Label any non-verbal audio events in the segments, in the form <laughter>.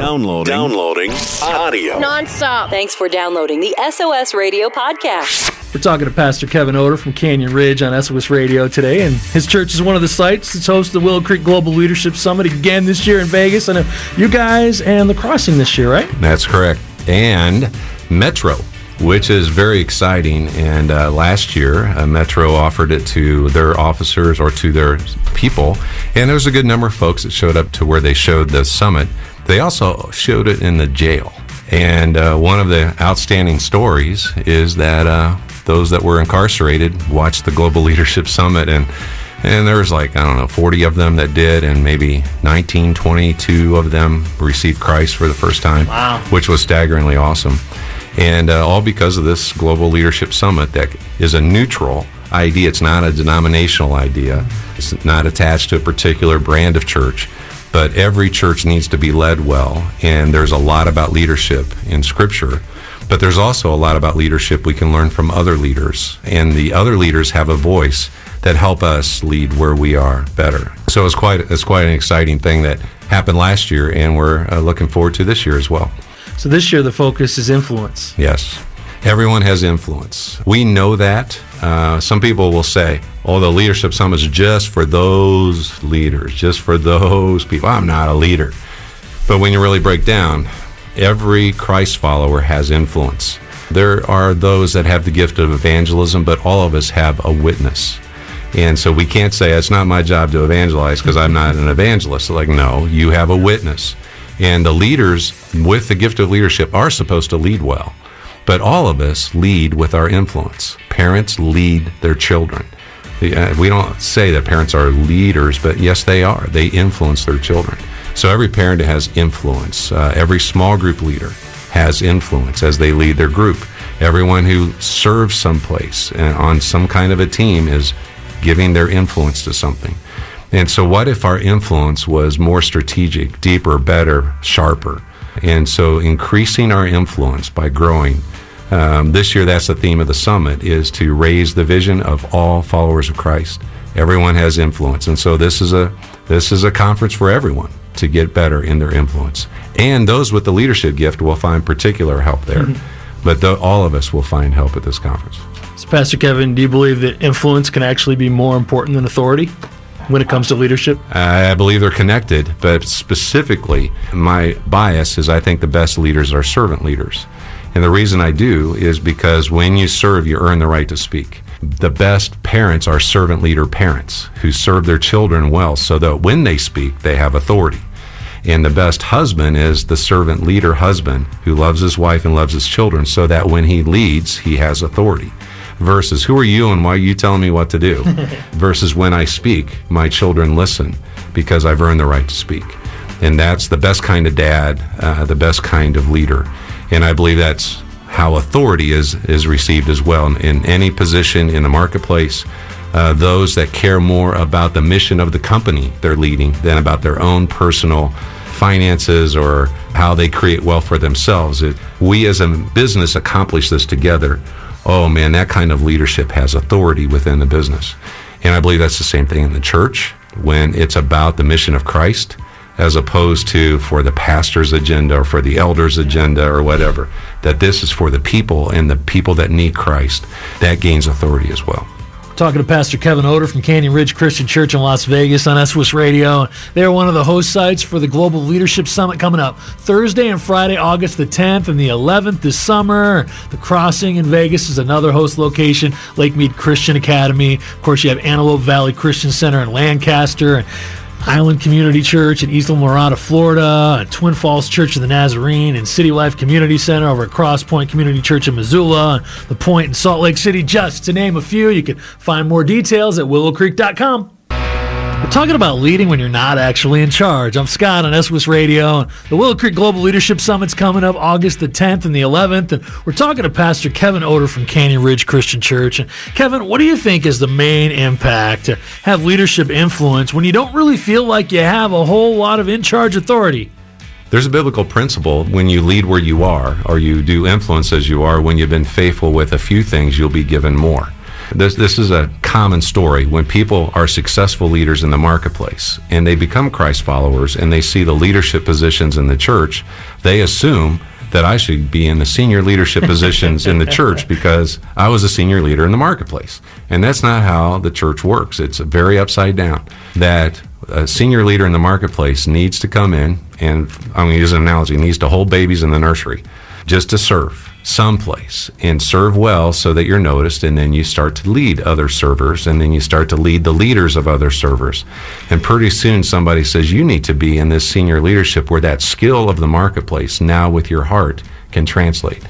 Downloading. Downloading audio. nonstop. Thanks for downloading the SOS Radio podcast. We're talking to Pastor Kevin Odor from Canyon Ridge on SOS Radio today, and his church is one of the sites that's host the Willow Creek Global Leadership Summit again this year in Vegas. I know you guys and the Crossing this year, right? That's correct. And Metro, which is very exciting. And uh, last year, uh, Metro offered it to their officers or to their people. And there was a good number of folks that showed up to where they showed the summit. They also showed it in the jail. And uh, one of the outstanding stories is that uh, those that were incarcerated watched the Global Leadership Summit and and there was like, I don't know, 40 of them that did, and maybe 19, 22 of them received Christ for the first time, Wow. which was staggeringly awesome. And uh, all because of this Global Leadership Summit that is a neutral idea. It's not a denominational idea, it's not attached to a particular brand of church. But every church needs to be led well, and there's a lot about leadership in Scripture. But there's also a lot about leadership we can learn from other leaders, and the other leaders have a voice that help us lead where we are better. So it's quite it's quite an exciting thing that happened last year, and we're uh, looking forward to this year as well. So this year the focus is influence. Yes. Everyone has influence. We know that. Uh, some people will say, oh, the leadership summit is just for those leaders, just for those people. I'm not a leader. But when you really break down, every Christ follower has influence. There are those that have the gift of evangelism, but all of us have a witness. And so we can't say it's not my job to evangelize because I'm not an evangelist. Like, no, you have a witness. And the leaders with the gift of leadership are supposed to lead well. But all of us lead with our influence. Parents lead their children. We don't say that parents are leaders, but yes, they are. They influence their children. So every parent has influence. Uh, every small group leader has influence as they lead their group. Everyone who serves someplace on some kind of a team is giving their influence to something. And so, what if our influence was more strategic, deeper, better, sharper? And so, increasing our influence by growing. Um, this year, that's the theme of the summit: is to raise the vision of all followers of Christ. Everyone has influence, and so this is a this is a conference for everyone to get better in their influence. And those with the leadership gift will find particular help there. But tho- all of us will find help at this conference. So Pastor Kevin, do you believe that influence can actually be more important than authority when it comes to leadership? I believe they're connected, but specifically, my bias is I think the best leaders are servant leaders. And the reason I do is because when you serve, you earn the right to speak. The best parents are servant leader parents who serve their children well so that when they speak, they have authority. And the best husband is the servant leader husband who loves his wife and loves his children so that when he leads, he has authority. Versus, who are you and why are you telling me what to do? <laughs> Versus, when I speak, my children listen because I've earned the right to speak. And that's the best kind of dad, uh, the best kind of leader. And I believe that's how authority is, is received as well in, in any position in the marketplace. Uh, those that care more about the mission of the company they're leading than about their own personal finances or how they create wealth for themselves. It, we as a business accomplish this together. Oh man, that kind of leadership has authority within the business. And I believe that's the same thing in the church when it's about the mission of Christ as opposed to for the pastor's agenda or for the elder's agenda or whatever. That this is for the people and the people that need Christ. That gains authority as well. Talking to Pastor Kevin Odor from Canyon Ridge Christian Church in Las Vegas on SOS Radio. They're one of the host sites for the Global Leadership Summit coming up Thursday and Friday, August the 10th and the 11th this summer. The Crossing in Vegas is another host location, Lake Mead Christian Academy. Of course, you have Antelope Valley Christian Center in Lancaster Island Community Church in Islamorada, Florida, Twin Falls Church of the Nazarene, and City Life Community Center over at Cross Point Community Church in Missoula, The Point in Salt Lake City, just to name a few. You can find more details at willowcreek.com. We're talking about leading when you're not actually in charge. I'm Scott on SOS Radio. The Willow Creek Global Leadership Summit's coming up August the 10th and the 11th. And we're talking to Pastor Kevin Odor from Canyon Ridge Christian Church. And Kevin, what do you think is the main impact to have leadership influence when you don't really feel like you have a whole lot of in charge authority? There's a biblical principle when you lead where you are or you do influence as you are, when you've been faithful with a few things, you'll be given more. This, this is a common story when people are successful leaders in the marketplace and they become Christ followers and they see the leadership positions in the church, they assume that I should be in the senior leadership positions in the <laughs> church because I was a senior leader in the marketplace. And that's not how the church works. It's very upside down. That a senior leader in the marketplace needs to come in and I'm going to use an analogy, needs to hold babies in the nursery just to serve someplace and serve well so that you're noticed and then you start to lead other servers and then you start to lead the leaders of other servers. And pretty soon somebody says you need to be in this senior leadership where that skill of the marketplace now with your heart can translate.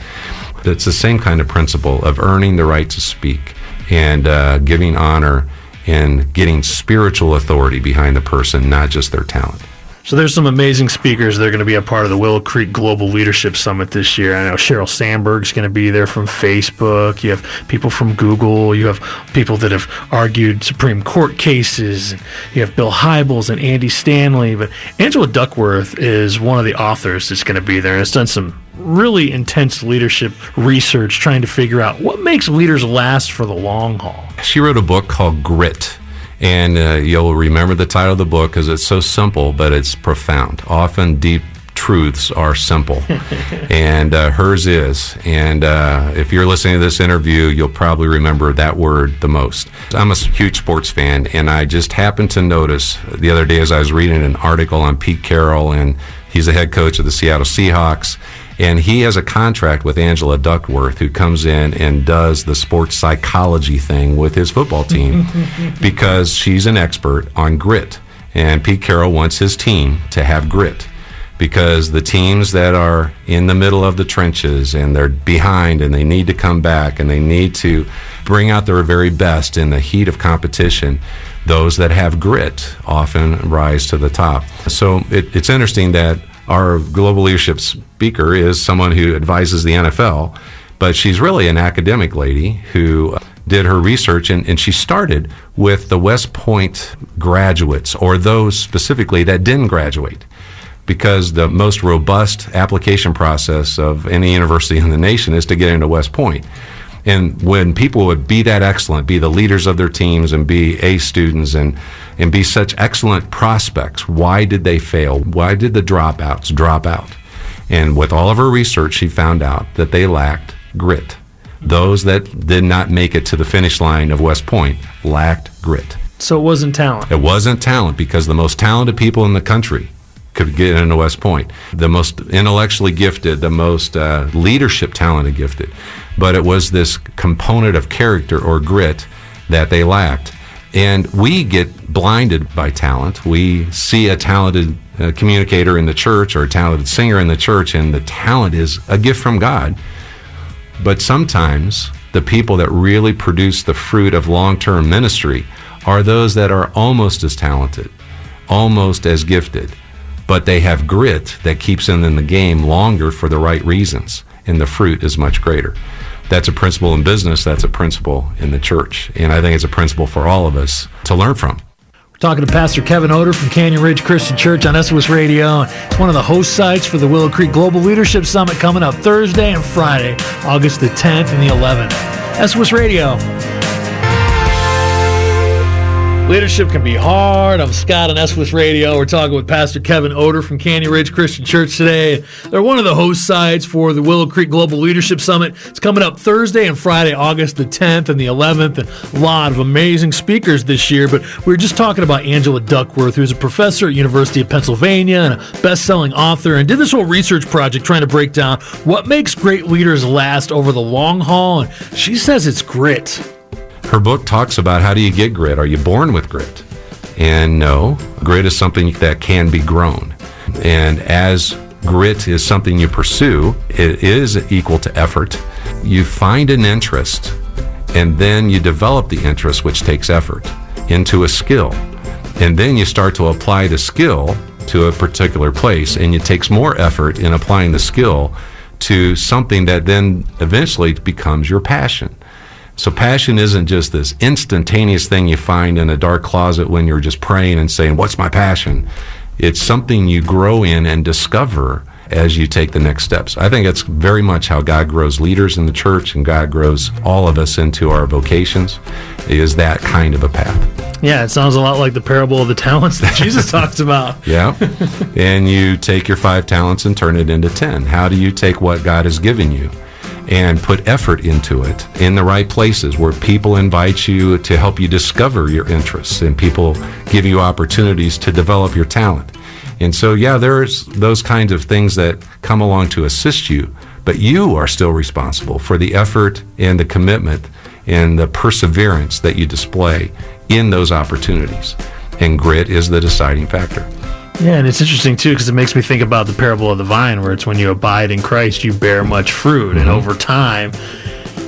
It's the same kind of principle of earning the right to speak and uh, giving honor and getting spiritual authority behind the person not just their talent so there's some amazing speakers that are going to be a part of the Willow Creek Global Leadership Summit this year. I know Sheryl Sandberg's going to be there from Facebook. You have people from Google. You have people that have argued Supreme Court cases. You have Bill Hybels and Andy Stanley. But Angela Duckworth is one of the authors that's going to be there and has done some really intense leadership research trying to figure out what makes leaders last for the long haul. She wrote a book called Grit and uh, you'll remember the title of the book because it's so simple, but it's profound. Often deep truths are simple, <laughs> and uh, hers is. And uh, if you're listening to this interview, you'll probably remember that word the most. I'm a huge sports fan, and I just happened to notice the other day as I was reading an article on Pete Carroll, and he's the head coach of the Seattle Seahawks and he has a contract with Angela Duckworth, who comes in and does the sports psychology thing with his football team <laughs> because she's an expert on grit. And Pete Carroll wants his team to have grit because the teams that are in the middle of the trenches and they're behind and they need to come back and they need to bring out their very best in the heat of competition, those that have grit often rise to the top. So it, it's interesting that our global leadership speaker is someone who advises the NFL, but she's really an academic lady who uh, did her research and, and she started with the West Point graduates or those specifically that didn't graduate because the most robust application process of any university in the nation is to get into West Point. And when people would be that excellent, be the leaders of their teams and be A students and, and be such excellent prospects, why did they fail? Why did the dropouts drop out? And with all of her research, she found out that they lacked grit. Those that did not make it to the finish line of West Point lacked grit. So it wasn't talent. It wasn't talent because the most talented people in the country could get into West Point. The most intellectually gifted, the most uh, leadership talented gifted. But it was this component of character or grit that they lacked. And we get blinded by talent. We see a talented uh, communicator in the church or a talented singer in the church, and the talent is a gift from God. But sometimes the people that really produce the fruit of long term ministry are those that are almost as talented, almost as gifted, but they have grit that keeps them in the game longer for the right reasons, and the fruit is much greater. That's a principle in business, that's a principle in the church, and I think it's a principle for all of us to learn from. We're talking to Pastor Kevin Odor from Canyon Ridge Christian Church on SOS Radio. It's one of the host sites for the Willow Creek Global Leadership Summit coming up Thursday and Friday, August the 10th and the 11th. SOS Radio. Leadership can be hard. I'm Scott on SOS Radio. We're talking with Pastor Kevin Odor from Canyon Ridge Christian Church today. They're one of the host sites for the Willow Creek Global Leadership Summit. It's coming up Thursday and Friday, August the 10th and the 11th. And a lot of amazing speakers this year. But we were just talking about Angela Duckworth, who's a professor at University of Pennsylvania and a best-selling author, and did this whole research project trying to break down what makes great leaders last over the long haul. And she says it's grit her book talks about how do you get grit? Are you born with grit? And no, grit is something that can be grown. And as grit is something you pursue, it is equal to effort. You find an interest and then you develop the interest, which takes effort, into a skill. And then you start to apply the skill to a particular place, and it takes more effort in applying the skill to something that then eventually becomes your passion. So passion isn't just this instantaneous thing you find in a dark closet when you're just praying and saying, What's my passion? It's something you grow in and discover as you take the next steps. I think it's very much how God grows leaders in the church and God grows all of us into our vocations is that kind of a path. Yeah, it sounds a lot like the parable of the talents that <laughs> Jesus talks about. Yeah. <laughs> and you take your five talents and turn it into 10. How do you take what God has given you? And put effort into it in the right places where people invite you to help you discover your interests and people give you opportunities to develop your talent. And so, yeah, there's those kinds of things that come along to assist you, but you are still responsible for the effort and the commitment and the perseverance that you display in those opportunities. And grit is the deciding factor. Yeah, and it's interesting too because it makes me think about the parable of the vine, where it's when you abide in Christ, you bear much fruit, and mm-hmm. over time,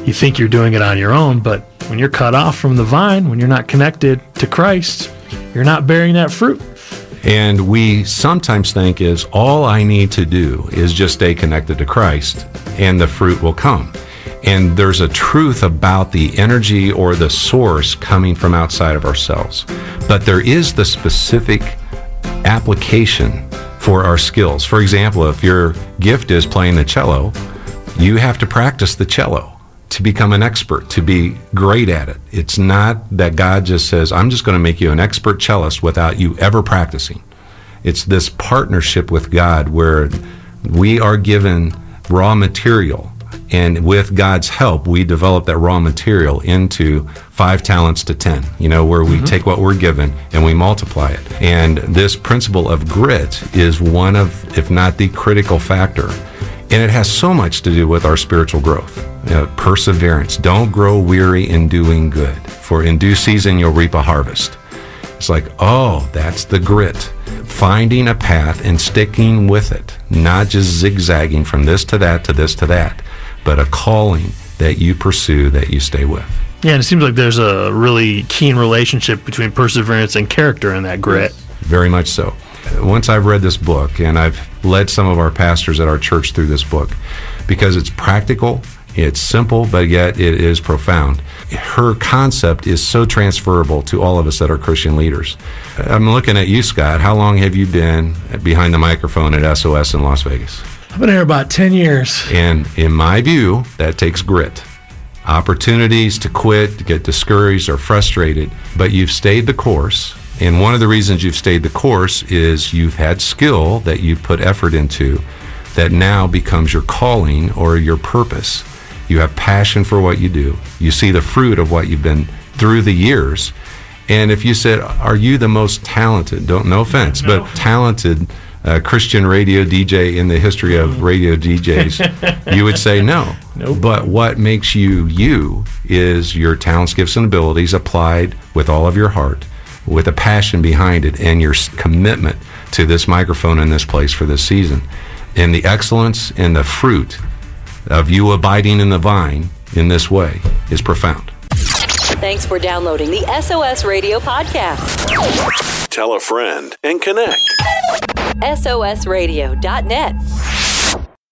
you think you're doing it on your own, but when you're cut off from the vine, when you're not connected to Christ, you're not bearing that fruit. And we sometimes think is all I need to do is just stay connected to Christ and the fruit will come. And there's a truth about the energy or the source coming from outside of ourselves. But there is the specific application for our skills. For example, if your gift is playing the cello, you have to practice the cello to become an expert, to be great at it. It's not that God just says, I'm just going to make you an expert cellist without you ever practicing. It's this partnership with God where we are given raw material and with God's help, we develop that raw material into five talents to 10, you know, where we mm-hmm. take what we're given and we multiply it. And this principle of grit is one of, if not the critical factor. And it has so much to do with our spiritual growth. You know, perseverance. Don't grow weary in doing good, for in due season you'll reap a harvest. It's like, oh, that's the grit. Finding a path and sticking with it, not just zigzagging from this to that to this to that but a calling that you pursue that you stay with. Yeah, and it seems like there's a really keen relationship between perseverance and character in that grit. Very much so. Once I've read this book, and I've led some of our pastors at our church through this book, because it's practical, it's simple, but yet it is profound. Her concept is so transferable to all of us that are Christian leaders. I'm looking at you, Scott. How long have you been behind the microphone at SOS in Las Vegas? I've been here about 10 years. And in my view, that takes grit. Opportunities to quit, to get discouraged or frustrated, but you've stayed the course. And one of the reasons you've stayed the course is you've had skill that you've put effort into that now becomes your calling or your purpose. You have passion for what you do. You see the fruit of what you've been through the years. And if you said, Are you the most talented? Don't, no offense, no. but talented uh, Christian radio DJ in the history of radio DJs, <laughs> you would say no. Nope. But what makes you you is your talents, gifts, and abilities applied with all of your heart, with a passion behind it, and your commitment to this microphone in this place for this season. And the excellence and the fruit of you abiding in the vine in this way is profound. Thanks for downloading the SOS Radio Podcast. Tell a friend and connect. SOSradio.net.